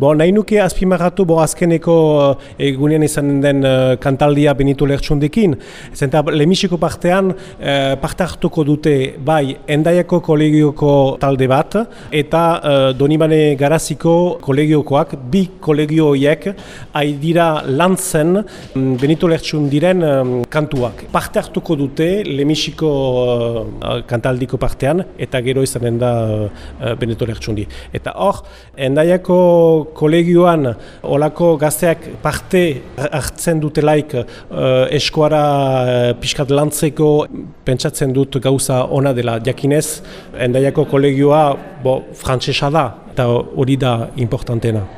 Bo, nahi nuke azpimarratu bo azkeneko uh, egunean izan den uh, kantaldia Benito Lertxundekin. Zenta, lemisiko partean uh, parte hartuko dute bai endaiako kolegioko talde bat eta uh, Donibane Garaziko kolegiokoak, bi kolegio horiek dira lantzen um, Benito Lertxun diren um, kantuak. Parte hartuko dute lemisiko uh, kantaldiko partean eta gero izanen da uh, Benito Lertxundi. Eta hor, endaiako kolegioan olako gazteak parte hartzen dutelaik uh, eskuara uh, pixkat lantzeko pentsatzen dut gauza ona dela jakinez, endaiako kolegioa bo, frantsesa da eta hori da importantena.